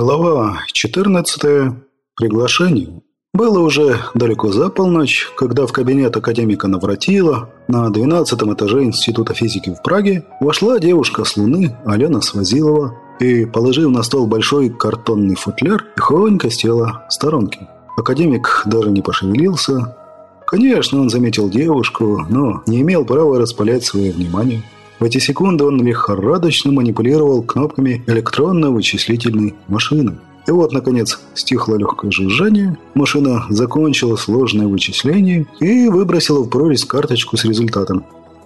Глава 14. Приглашение. Было уже далеко за полночь, когда в кабинет академика Навратила на 12 этаже Института физики в Праге вошла девушка с Луны Алена Свазилова и, положив на стол большой картонный футляр, тихонько села в сторонке. Академик даже не пошевелился. Конечно, он заметил девушку, но не имел права распалять свое внимание. В эти секунды он лихорадочно манипулировал кнопками электронно-вычислительной машины. И вот, наконец, стихло легкое жужжание, машина закончила сложное вычисление и выбросила в прорезь карточку с результатом.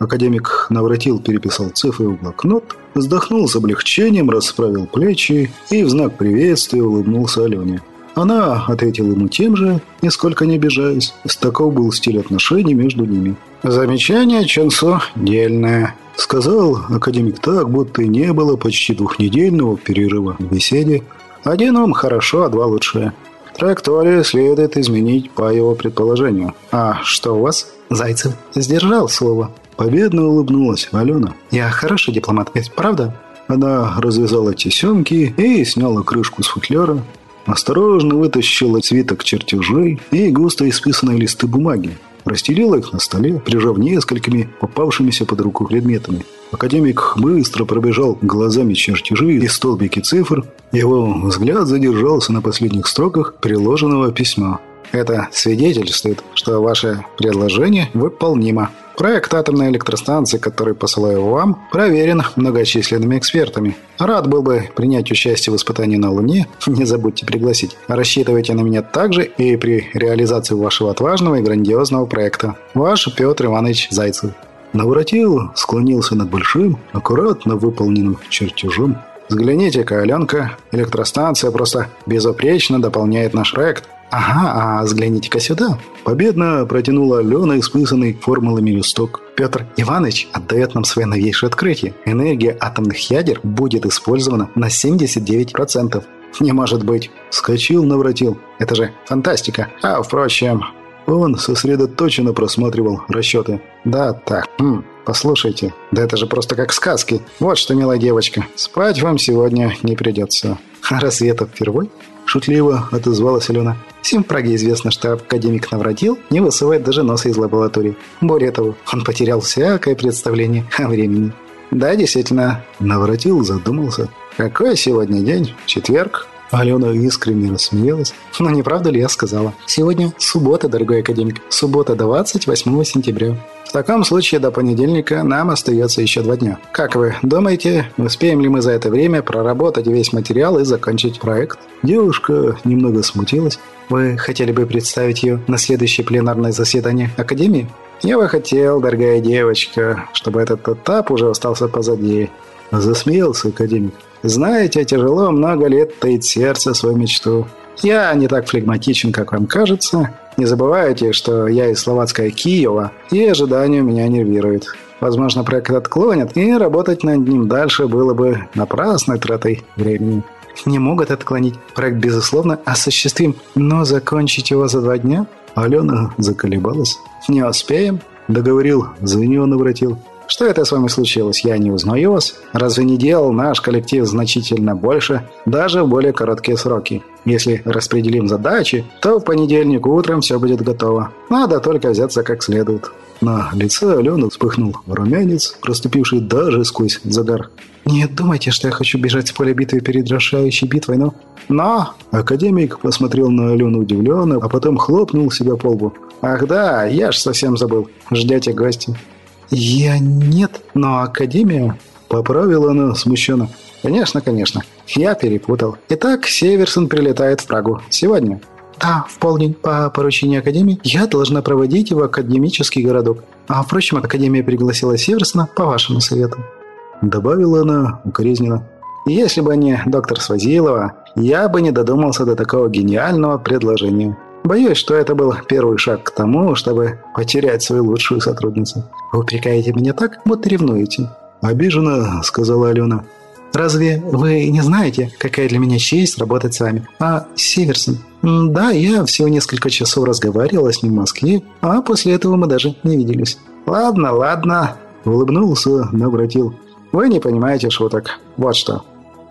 Академик Навратил переписал цифры в блокнот, вздохнул с облегчением, расправил плечи и в знак приветствия улыбнулся Алене. Она ответила ему тем же, нисколько не обижаясь. Таков был стиль отношений между ними. «Замечание Ченсо дельное», — сказал академик так, будто и не было почти двухнедельного перерыва в беседе. «Один ум хорошо, а два лучше. Траекторию следует изменить по его предположению. А что у вас?» Зайцев сдержал слово. Победно улыбнулась Алена. «Я хороший дипломат, ведь правда?» Она развязала тесемки и сняла крышку с футляра. Осторожно вытащила свиток чертежей и густо исписанные листы бумаги. Расстелила их на столе, прижав несколькими попавшимися под руку предметами. Академик быстро пробежал глазами чертежи и столбики цифр. Его взгляд задержался на последних строках приложенного письма. Это свидетельствует, что ваше предложение выполнимо. Проект атомной электростанции, который посылаю вам, проверен многочисленными экспертами. Рад был бы принять участие в испытании на Луне. Не забудьте пригласить. Рассчитывайте на меня также и при реализации вашего отважного и грандиозного проекта. Ваш Петр Иванович Зайцев. Навратил склонился над большим, аккуратно выполненным чертежом. Взгляните-ка, Аленка, электростанция просто безупречно дополняет наш проект. «Ага, а взгляните-ка сюда!» Победно протянула Алена исписанный формулами листок. Петр Иванович отдает нам свое новейшее открытие. Энергия атомных ядер будет использована на 79%. «Не может быть!» Скочил, навратил. «Это же фантастика!» А, впрочем, он сосредоточенно просматривал расчеты. «Да, так, хм, послушайте, да это же просто как сказки. Вот что, милая девочка, спать вам сегодня не придется». «А разве это впервые?» Шутливо отозвалась Алена. Всем в Праге известно, что академик Навратил не высывает даже носа из лаборатории. Более того, он потерял всякое представление о времени. Да, действительно, Навратил задумался. Какой сегодня день? Четверг? Алена искренне рассмеялась. Но не правда ли я сказала? Сегодня суббота, дорогой академик. Суббота 28 сентября. В таком случае до понедельника нам остается еще два дня. Как вы думаете, успеем ли мы за это время проработать весь материал и закончить проект? Девушка немного смутилась. Вы хотели бы представить ее на следующее пленарное заседание Академии? Я бы хотел, дорогая девочка, чтобы этот этап уже остался позади. Засмеялся академик. Знаете, тяжело много лет таить сердце свою мечту. Я не так флегматичен, как вам кажется. Не забывайте, что я из словацкой Киева, и ожидания меня нервируют. Возможно, проект отклонят, и работать над ним дальше было бы напрасной тратой времени. Не могут отклонить. Проект, безусловно, осуществим, но закончить его за два дня? Алена заколебалась. «Не успеем?» – договорил, звеню навратил. Что это с вами случилось? Я не узнаю вас. Разве не делал наш коллектив значительно больше, даже в более короткие сроки? Если распределим задачи, то в понедельник утром все будет готово. Надо только взяться как следует. На лице Алены вспыхнул румянец, проступивший даже сквозь загар. «Не думайте, что я хочу бежать с поля битвы перед решающей битвой, но...» «Но...» Академик посмотрел на Алену удивленно, а потом хлопнул себя по лбу. «Ах да, я ж совсем забыл. Ждете гостя». «Я нет, но Академия...» Поправила она смущенно. «Конечно, конечно. Я перепутал. Итак, Северсон прилетает в Прагу. Сегодня». «Да, в полдень по поручению Академии я должна проводить его академический городок. А, впрочем, Академия пригласила Северсона по вашему совету». Добавила она укоризненно. «Если бы не доктор Свазилова, я бы не додумался до такого гениального предложения. Боюсь, что это был первый шаг к тому, чтобы потерять свою лучшую сотрудницу. Вы упрекаете меня так, будто ревнуете. Обиженно, сказала Алена. Разве вы не знаете, какая для меня честь работать с вами? А Северсон? Да, я всего несколько часов разговаривала с ним в Москве, а после этого мы даже не виделись. Ладно, ладно, улыбнулся, но обратил. Вы не понимаете шуток. Вот что.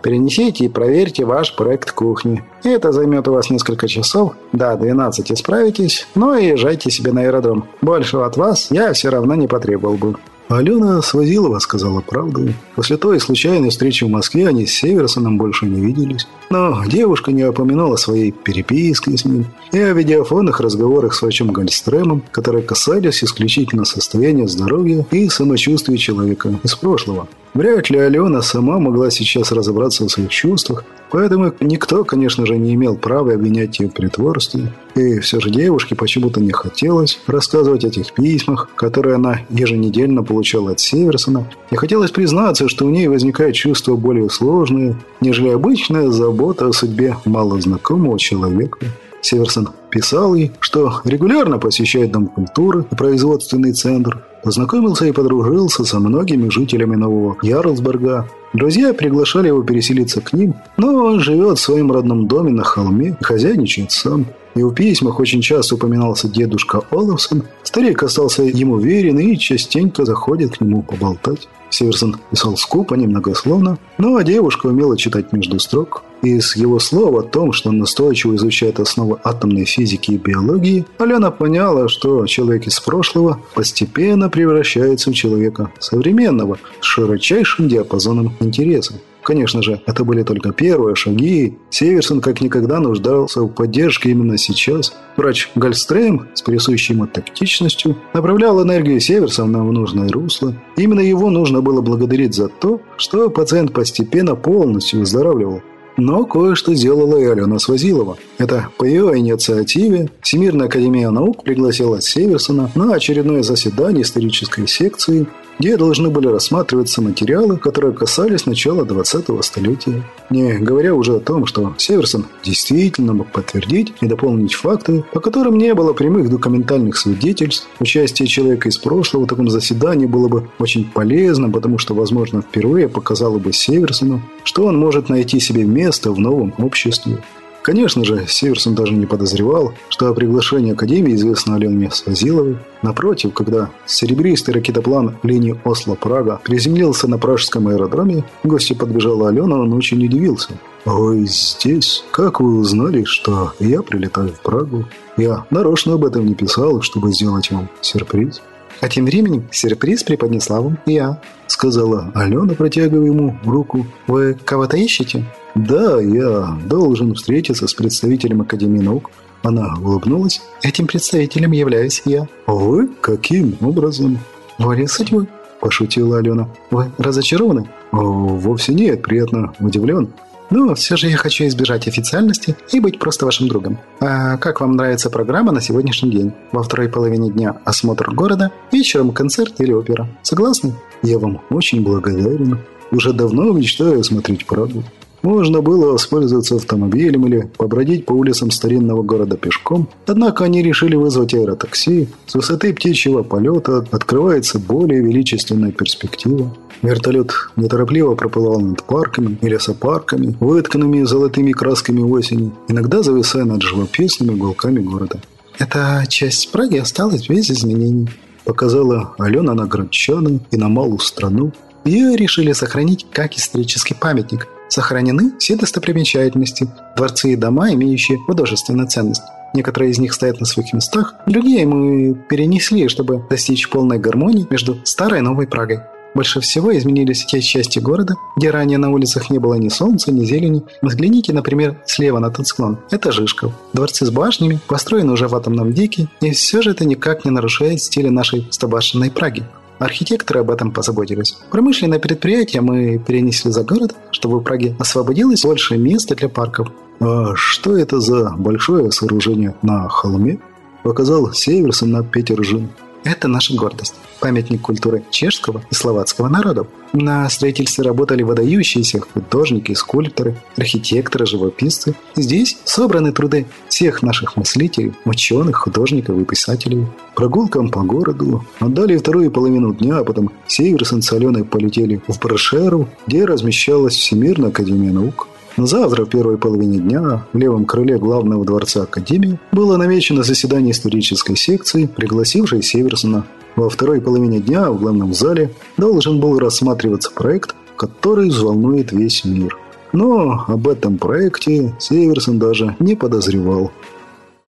Перенесите и проверьте ваш проект кухни. Это займет у вас несколько часов. До 12 справитесь, но и езжайте себе на аэродром. Большего от вас я все равно не потребовал бы». Алена Свозилова сказала правду. После той случайной встречи в Москве они с Северсоном больше не виделись. Но девушка не упоминала своей переписке с ним и о видеофонных разговорах с врачом Гольстремом, которые касались исключительно состояния здоровья и самочувствия человека из прошлого. Вряд ли Алена сама могла сейчас разобраться в своих чувствах, поэтому никто, конечно же, не имел права обвинять ее в притворстве. И все же девушке почему-то не хотелось рассказывать о тех письмах, которые она еженедельно получала от Северсона. Не хотелось признаться, что у ней возникает чувство более сложное, нежели обычная забота о судьбе малознакомого человека. Северсон писал ей, что регулярно посещает Дом культуры и производственный центр, познакомился и подружился со многими жителями Нового Ярлсберга. Друзья приглашали его переселиться к ним, но он живет в своем родном доме на холме и хозяйничает сам. И в письмах очень часто упоминался дедушка Олафсон. Старик остался ему верен и частенько заходит к нему поболтать. Северсон писал скупо, немногословно, но девушка умела читать между строк. Из его слов о том, что он настойчиво изучает основы атомной физики и биологии, Алена поняла, что человек из прошлого постепенно превращается в человека современного с широчайшим диапазоном интересов. Конечно же, это были только первые шаги. Северсон как никогда нуждался в поддержке именно сейчас. Врач Гольстрейм с присущей ему тактичностью направлял энергию Северсона в нужное русло. Именно его нужно было благодарить за то, что пациент постепенно полностью выздоравливал. Но кое-что сделала и Алена Свозилова. Это по ее инициативе Всемирная Академия Наук пригласила Северсона на очередное заседание исторической секции, где должны были рассматриваться материалы, которые касались начала 20-го столетия. Не говоря уже о том, что Северсон действительно мог подтвердить и дополнить факты, по которым не было прямых документальных свидетельств. Участие человека из прошлого в таком заседании было бы очень полезно, потому что, возможно, впервые показало бы Северсону, что он может найти себе место в новом обществе. Конечно же, Северсон даже не подозревал, что о приглашении Академии известно Алене Свазиловой. Напротив, когда серебристый ракетоплан линии Осло-Прага приземлился на пражском аэродроме, гостю подбежала Алена, он очень удивился. «Вы здесь? Как вы узнали, что я прилетаю в Прагу? Я нарочно об этом не писал, чтобы сделать вам сюрприз». А тем временем сюрприз преподнесла вам я, сказала Алена, протягивая ему руку. Вы кого-то ищете? «Да, я должен встретиться с представителем Академии наук». Она улыбнулась. «Этим представителем являюсь я». «Вы? Каким образом?» «Волей судьбы», – пошутила Алена. «Вы разочарованы?» «Вовсе нет, приятно удивлен». Но все же я хочу избежать официальности и быть просто вашим другом. А как вам нравится программа на сегодняшний день? Во второй половине дня осмотр города, вечером концерт или опера. Согласны? Я вам очень благодарен. Уже давно мечтаю смотреть Прагу. Можно было воспользоваться автомобилем или побродить по улицам старинного города пешком, однако они решили вызвать аэротакси. С высоты птичьего полета открывается более величественная перспектива. Вертолет неторопливо проплывал над парками и лесопарками, вытканными золотыми красками осени, иногда зависая над живописными уголками города. «Эта часть Праги осталась без изменений», показала Алена на городчаны и на малую страну. Ее решили сохранить как исторический памятник, Сохранены все достопримечательности, дворцы и дома, имеющие художественную ценность. Некоторые из них стоят на своих местах, другие мы перенесли, чтобы достичь полной гармонии между старой и новой Прагой. Больше всего изменились те части города, где ранее на улицах не было ни солнца, ни зелени. Взгляните, например, слева на тот склон. Это Жишков. Дворцы с башнями, построены уже в атомном веке, и все же это никак не нарушает стиля нашей стобашенной Праги. Архитекторы об этом позаботились. Промышленное предприятие мы перенесли за город, чтобы в Праге освободилось больше места для парков. А что это за большое сооружение на холме? Показал Северсон на Петержин. Это наша гордость. Памятник культуры чешского и словацкого народов. На строительстве работали выдающиеся художники, скульпторы, архитекторы, живописцы. Здесь собраны труды всех наших мыслителей, ученых, художников и писателей. Прогулкам по городу отдали вторую половину дня, а потом Северсон с Аленой полетели в Брошеру, где размещалась Всемирная Академия Наук. Завтра, в первой половине дня, в левом крыле главного дворца Академии было намечено заседание исторической секции, пригласившей Северсона. Во второй половине дня в главном зале должен был рассматриваться проект, который взволнует весь мир. Но об этом проекте Северсон даже не подозревал.